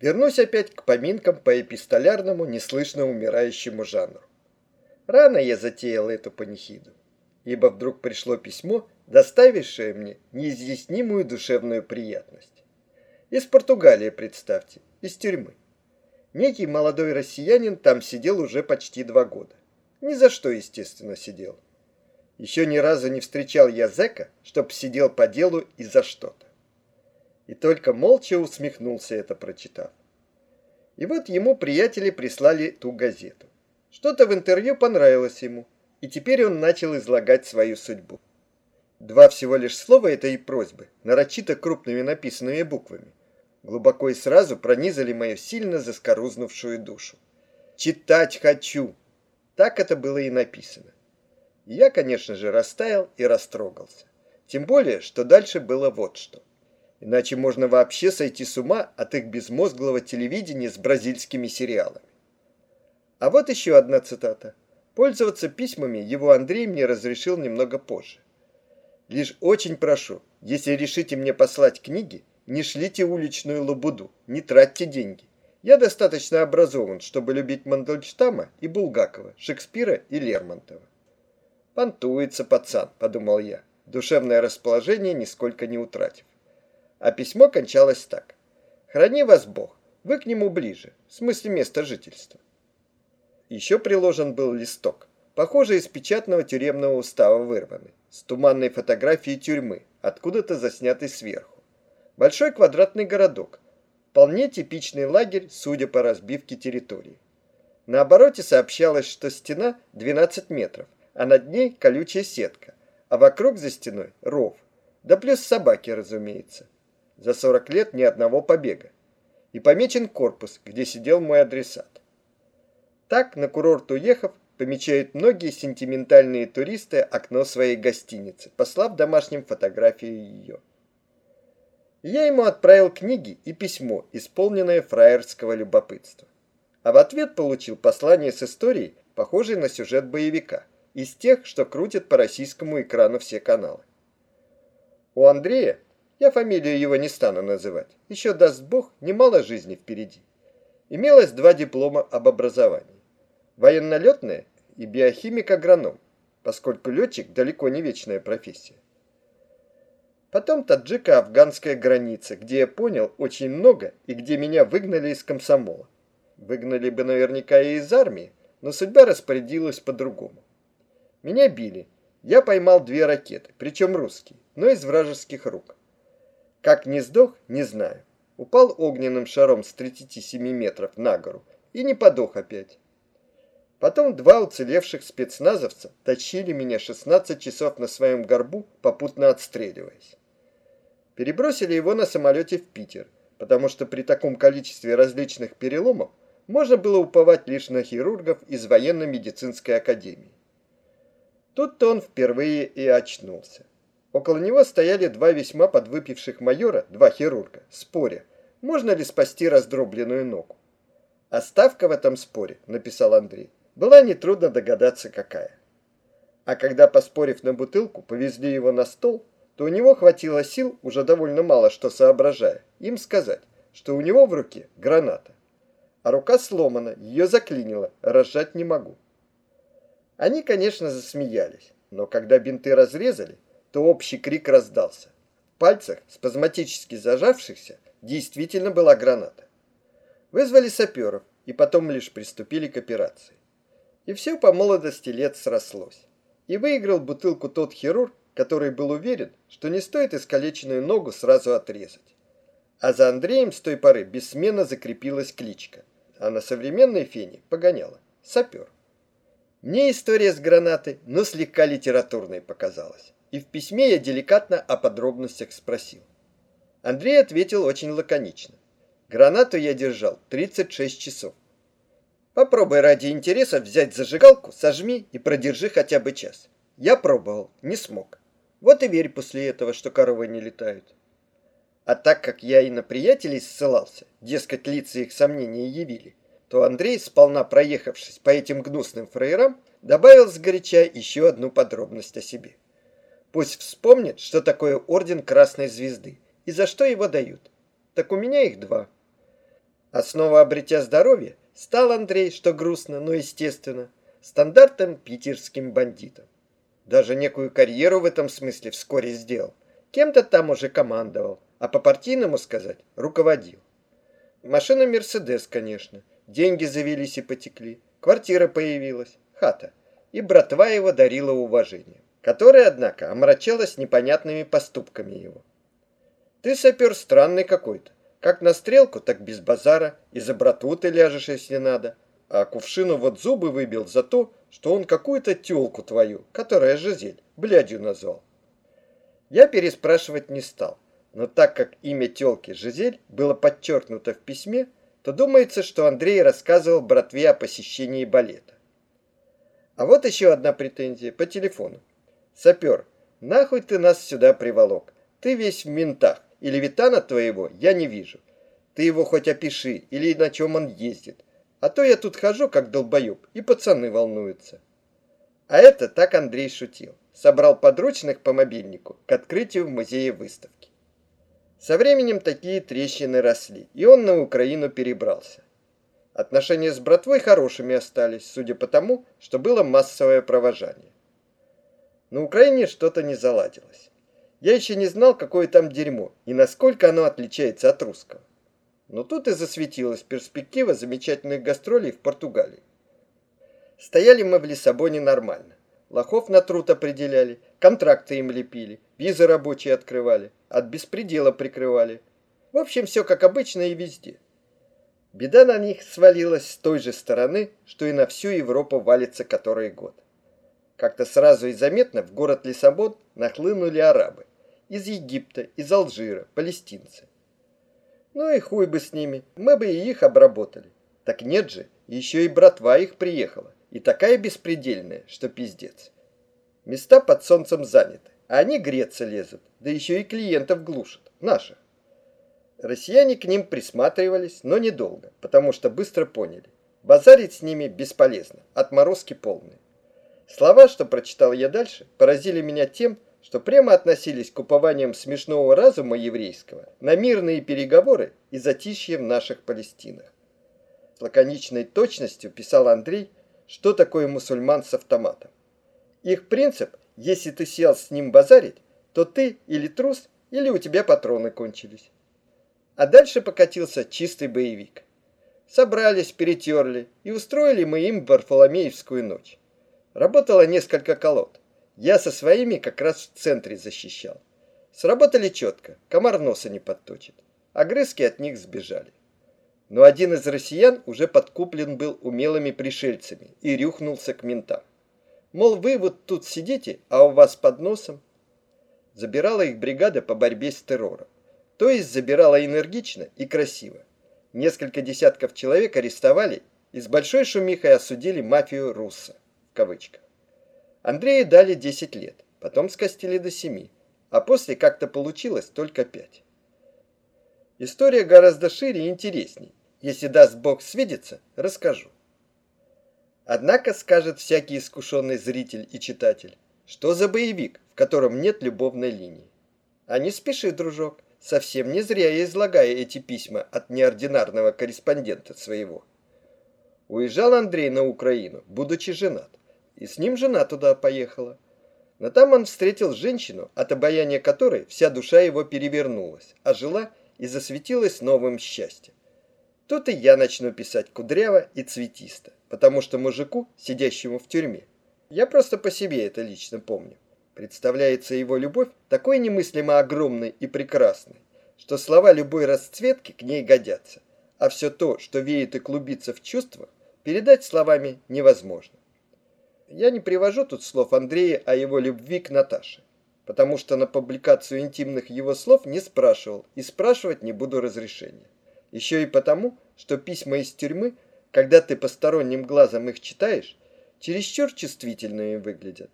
Вернусь опять к поминкам по эпистолярному, неслышно умирающему жанру. Рано я затеял эту панихиду, ибо вдруг пришло письмо, доставившее мне неизъяснимую душевную приятность. Из Португалии, представьте, из тюрьмы. Некий молодой россиянин там сидел уже почти два года. Ни за что, естественно, сидел. Еще ни разу не встречал я зэка, чтоб сидел по делу и за что-то и только молча усмехнулся это прочитав. И вот ему приятели прислали ту газету. Что-то в интервью понравилось ему, и теперь он начал излагать свою судьбу. Два всего лишь слова этой просьбы, нарочито крупными написанными буквами, глубоко и сразу пронизали мою сильно заскорузнувшую душу. «Читать хочу!» Так это было и написано. И я, конечно же, растаял и растрогался. Тем более, что дальше было вот что. Иначе можно вообще сойти с ума от их безмозглого телевидения с бразильскими сериалами. А вот еще одна цитата. Пользоваться письмами его Андрей мне разрешил немного позже. Лишь очень прошу, если решите мне послать книги, не шлите уличную лабуду, не тратьте деньги. Я достаточно образован, чтобы любить Мандельштама и Булгакова, Шекспира и Лермонтова. «Понтуется пацан», — подумал я, душевное расположение нисколько не утратив. А письмо кончалось так. «Храни вас Бог, вы к нему ближе, в смысле места жительства». Еще приложен был листок, похожий из печатного тюремного устава вырванный, с туманной фотографией тюрьмы, откуда-то заснятый сверху. Большой квадратный городок, вполне типичный лагерь, судя по разбивке территории. На обороте сообщалось, что стена 12 метров, а над ней колючая сетка, а вокруг за стеной ров. Да плюс собаки, разумеется за 40 лет ни одного побега. И помечен корпус, где сидел мой адресат. Так, на курорт уехав, помечают многие сентиментальные туристы окно своей гостиницы, послав домашним фотографию ее. Я ему отправил книги и письмо, исполненное фраерского любопытства. А в ответ получил послание с историей, похожей на сюжет боевика, из тех, что крутят по российскому экрану все каналы. У Андрея я фамилию его не стану называть. Еще, даст Бог, немало жизни впереди. Имелось два диплома об образовании. Военно-летное и биохимик-агроном, поскольку летчик далеко не вечная профессия. Потом таджико-афганская граница, где я понял очень много и где меня выгнали из комсомола. Выгнали бы наверняка и из армии, но судьба распорядилась по-другому. Меня били. Я поймал две ракеты, причем русские, но из вражеских рук. Как не сдох, не знаю. Упал огненным шаром с 37 метров на гору и не подох опять. Потом два уцелевших спецназовца тащили меня 16 часов на своем горбу, попутно отстреливаясь. Перебросили его на самолете в Питер, потому что при таком количестве различных переломов можно было уповать лишь на хирургов из военно-медицинской академии. Тут-то он впервые и очнулся. Около него стояли два весьма подвыпивших майора, два хирурга, споря, можно ли спасти раздробленную ногу. А ставка в этом споре, написал Андрей, была нетрудно догадаться какая. А когда, поспорив на бутылку, повезли его на стол, то у него хватило сил, уже довольно мало что соображая, им сказать, что у него в руке граната. А рука сломана, ее заклинило, разжать не могу. Они, конечно, засмеялись, но когда бинты разрезали, то общий крик раздался. В пальцах, спазматически зажавшихся, действительно была граната. Вызвали саперов и потом лишь приступили к операции. И все по молодости лет срослось. И выиграл бутылку тот хирург, который был уверен, что не стоит искалеченную ногу сразу отрезать. А за Андреем с той поры бессменно закрепилась кличка, а на современной фене погоняла – сапер. Мне история с гранатой, но слегка литературной показалась и в письме я деликатно о подробностях спросил. Андрей ответил очень лаконично. Гранату я держал 36 часов. Попробуй ради интереса взять зажигалку, сожми и продержи хотя бы час. Я пробовал, не смог. Вот и верь после этого, что коровы не летают. А так как я и на приятелей ссылался, дескать, лица их сомнения явили, то Андрей, сполна проехавшись по этим гнусным фраерам, добавил сгоряча еще одну подробность о себе. Пусть вспомнит, что такое орден Красной Звезды и за что его дают. Так у меня их два. А снова обретя здоровье, стал Андрей, что грустно, но естественно, стандартным питерским бандитом. Даже некую карьеру в этом смысле вскоре сделал. Кем-то там уже командовал, а по-партийному сказать, руководил. Машина «Мерседес», конечно. Деньги завелись и потекли. Квартира появилась, хата. И братва его дарила уважение, которое, однако, омрачалось непонятными поступками его. Ты сапер странный какой-то. Как на стрелку, так без базара. И за братву ты ляжешь, если надо. А кувшину вот зубы выбил за то, что он какую-то тёлку твою, которая Жизель, блядью назвал. Я переспрашивать не стал, но так как имя тёлки Жизель было подчеркнуто в письме, то думается, что Андрей рассказывал братве о посещении балета. А вот еще одна претензия по телефону. Сапер, нахуй ты нас сюда приволок? Ты весь в ментах, и левитана твоего я не вижу. Ты его хоть опиши, или на чем он ездит. А то я тут хожу, как долбоеб, и пацаны волнуются. А это так Андрей шутил. Собрал подручных по мобильнику к открытию в музее выставки. Со временем такие трещины росли, и он на Украину перебрался. Отношения с братвой хорошими остались, судя по тому, что было массовое провожание. На Украине что-то не заладилось. Я еще не знал, какое там дерьмо и насколько оно отличается от русского. Но тут и засветилась перспектива замечательных гастролей в Португалии. Стояли мы в Лиссабоне нормально. Лохов на труд определяли, контракты им лепили, визы рабочие открывали, от беспредела прикрывали. В общем, все как обычно и везде. Беда на них свалилась с той же стороны, что и на всю Европу валится который год. Как-то сразу и заметно в город Лиссабон нахлынули арабы. Из Египта, из Алжира, палестинцы. Ну и хуй бы с ними, мы бы и их обработали. Так нет же, еще и братва их приехала. И такая беспредельная, что пиздец. Места под солнцем заняты, а они греться лезут, да еще и клиентов глушат, наших. Россияне к ним присматривались, но недолго, потому что быстро поняли. Базарить с ними бесполезно, отморозки полные. Слова, что прочитал я дальше, поразили меня тем, что прямо относились к упованиям смешного разума еврейского на мирные переговоры и затишье в наших Палестинах. С лаконичной точностью писал Андрей, что такое мусульман с автоматом. Их принцип, если ты сел с ним базарить, то ты или трус, или у тебя патроны кончились. А дальше покатился чистый боевик. Собрались, перетерли и устроили мы им Варфоломеевскую ночь. Работало несколько колод. Я со своими как раз в центре защищал. Сработали четко, комар носа не подточит. Огрызки от них сбежали. Но один из россиян уже подкуплен был умелыми пришельцами и рюхнулся к ментам. Мол, вы вот тут сидите, а у вас под носом. Забирала их бригада по борьбе с террором. То есть забирала энергично и красиво. Несколько десятков человек арестовали и с большой шумихой осудили мафию Русса, кавычках. Андрею дали 10 лет, потом скостили до 7, а после как-то получилось только 5. История гораздо шире и интересней. Если даст Бог свидеться, расскажу. Однако скажет всякий искушенный зритель и читатель, что за боевик, в котором нет любовной линии. А не спеши, дружок, совсем не зря я излагаю эти письма от неординарного корреспондента своего. Уезжал Андрей на Украину, будучи женат и с ним жена туда поехала. Но там он встретил женщину, от обаяния которой вся душа его перевернулась, а жила и засветилась новым счастьем. Тут и я начну писать кудряво и цветисто, потому что мужику, сидящему в тюрьме, я просто по себе это лично помню, представляется его любовь такой немыслимо огромной и прекрасной, что слова любой расцветки к ней годятся, а все то, что веет и клубится в чувствах, передать словами невозможно. Я не привожу тут слов Андрея о его любви к Наташе, потому что на публикацию интимных его слов не спрашивал и спрашивать не буду разрешения. Еще и потому, что письма из тюрьмы, когда ты посторонним глазом их читаешь, чересчур чувствительные выглядят.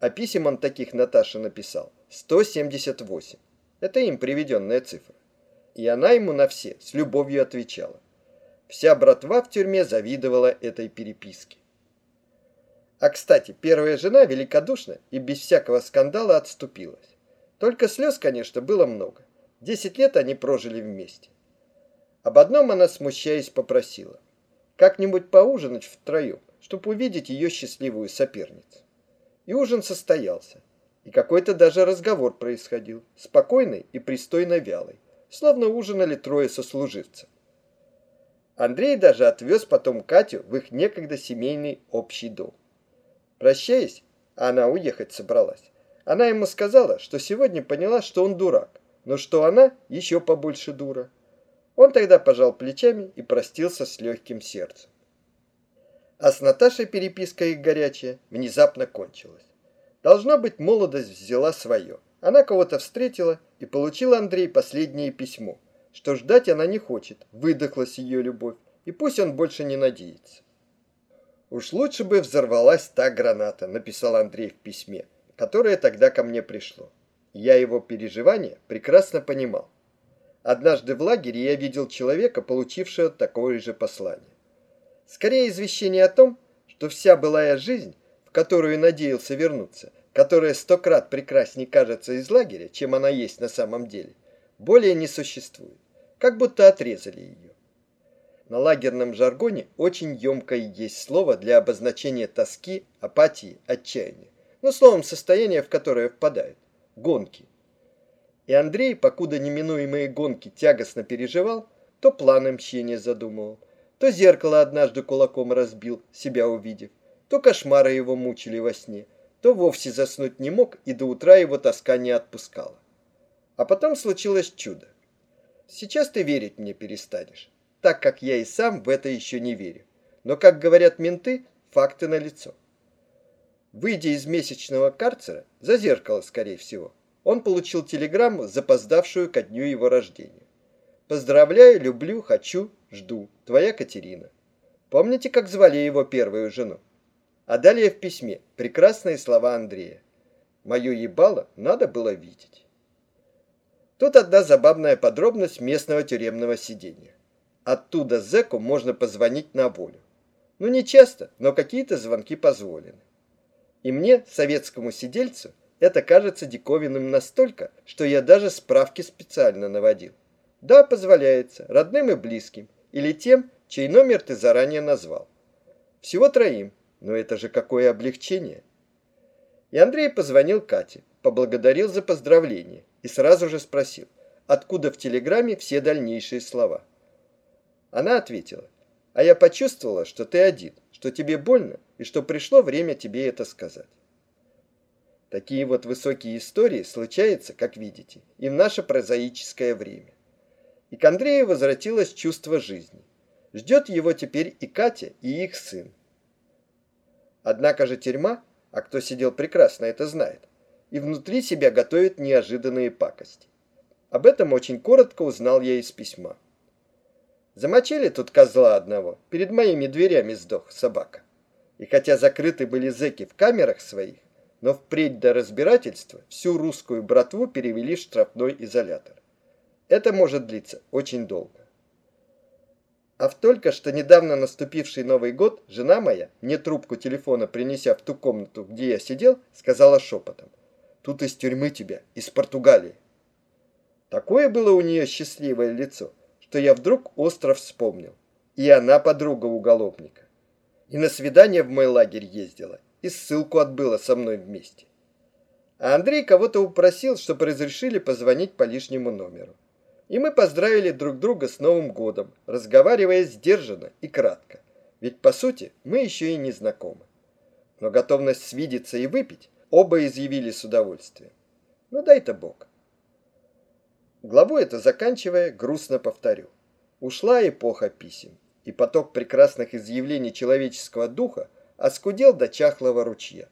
А писем он таких Наташе написал 178. Это им приведенная цифра. И она ему на все с любовью отвечала. Вся братва в тюрьме завидовала этой переписке. А, кстати, первая жена великодушно и без всякого скандала отступилась. Только слез, конечно, было много. Десять лет они прожили вместе. Об одном она, смущаясь, попросила. Как-нибудь поужинать втроем, чтобы увидеть ее счастливую соперницу. И ужин состоялся. И какой-то даже разговор происходил, спокойный и пристойно вялый, словно ужинали трое сослуживцев. Андрей даже отвез потом Катю в их некогда семейный общий дом. Прощаясь, она уехать собралась. Она ему сказала, что сегодня поняла, что он дурак, но что она еще побольше дура. Он тогда пожал плечами и простился с легким сердцем. А с Наташей переписка их горячая внезапно кончилась. Должно быть, молодость взяла свое. Она кого-то встретила и получила Андрей последнее письмо, что ждать она не хочет, выдохлась ее любовь, и пусть он больше не надеется. «Уж лучше бы взорвалась та граната», — написал Андрей в письме, которое тогда ко мне пришло. Я его переживания прекрасно понимал. Однажды в лагере я видел человека, получившего такое же послание. Скорее извещение о том, что вся былая жизнь, в которую надеялся вернуться, которая сто крат прекрасней кажется из лагеря, чем она есть на самом деле, более не существует, как будто отрезали ее. На лагерном жаргоне очень емкое есть слово для обозначения тоски, апатии, отчаяния, но словом состояние, в которое впадают – гонки. И Андрей, покуда неминуемые гонки тягостно переживал, то планы мщения задумывал, то зеркало однажды кулаком разбил, себя увидев, то кошмары его мучили во сне, то вовсе заснуть не мог, и до утра его тоска не отпускала. А потом случилось чудо. Сейчас ты верить мне перестанешь, так как я и сам в это еще не верю. Но, как говорят менты, факты налицо. Выйдя из месячного карцера, за зеркало, скорее всего, он получил телеграмму, запоздавшую ко дню его рождения. «Поздравляю, люблю, хочу, жду. Твоя Катерина». Помните, как звали его первую жену? А далее в письме прекрасные слова Андрея. «Мое ебало надо было видеть». Тут одна забавная подробность местного тюремного сидения. Оттуда зэку можно позвонить на волю. Ну, не часто, но какие-то звонки позволены. И мне, советскому сидельцу, это кажется диковинным настолько, что я даже справки специально наводил. Да, позволяется, родным и близким, или тем, чей номер ты заранее назвал. Всего троим, но это же какое облегчение. И Андрей позвонил Кате, поблагодарил за поздравление и сразу же спросил, откуда в телеграмме все дальнейшие слова. Она ответила, а я почувствовала, что ты один, что тебе больно и что пришло время тебе это сказать. Такие вот высокие истории случаются, как видите, и в наше прозаическое время. И к Андрею возвратилось чувство жизни. Ждет его теперь и Катя, и их сын. Однако же тюрьма, а кто сидел прекрасно это знает, и внутри себя готовит неожиданные пакости. Об этом очень коротко узнал я из письма. Замочили тут козла одного, перед моими дверями сдох собака. И хотя закрыты были зэки в камерах своих, но впредь до разбирательства всю русскую братву перевели в штрафной изолятор. Это может длиться очень долго. А в только что недавно наступивший Новый год жена моя, мне трубку телефона принеся в ту комнату, где я сидел, сказала шепотом. «Тут из тюрьмы тебя, из Португалии». Такое было у нее счастливое лицо, что я вдруг остро вспомнил. И она подруга уголовника. И на свидание в мой лагерь ездила, и ссылку отбыла со мной вместе. А Андрей кого-то упросил, чтобы разрешили позвонить по лишнему номеру. И мы поздравили друг друга с Новым годом, разговаривая сдержанно и кратко. Ведь, по сути, мы еще и не знакомы. Но готовность свидеться и выпить оба изъявили с удовольствием. Ну дай-то Бог. Главу это заканчивая, грустно повторю. Ушла эпоха писем, и поток прекрасных изъявлений человеческого духа оскудел до чахлого ручья.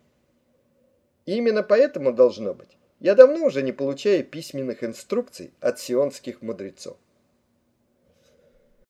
И именно поэтому должно быть, я давно уже не получаю письменных инструкций от сионских мудрецов.